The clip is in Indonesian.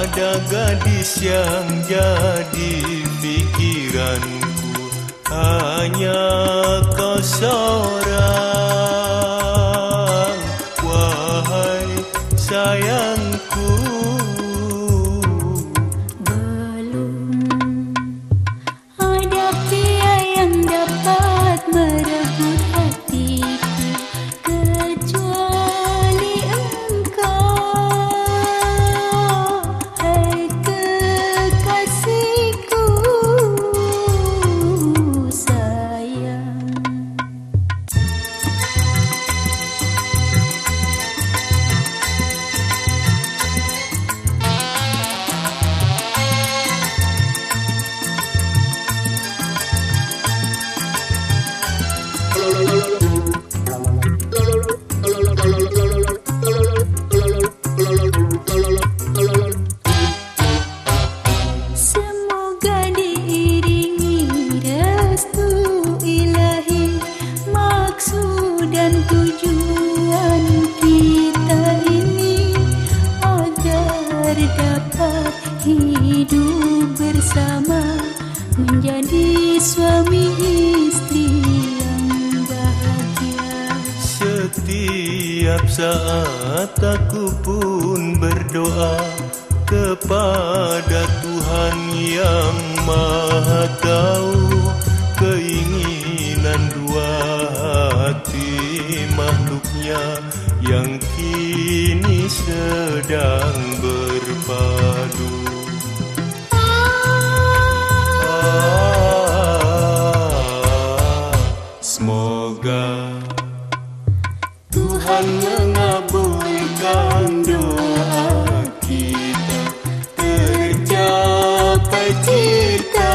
ada gadis yang jadi pikiranku hanya kau seorang wahai sayangku tujuan kita ini Agar dapat hidup bersama Menjadi suami istri yang bahagia. Setiap saat aku pun berdoa kepada Tuhan yang Maha Tahu keinginan dua hati makhluknya yang kini sedang berpadu ah, Semoga Tuhan mengabulkan doa kita tercapai cita.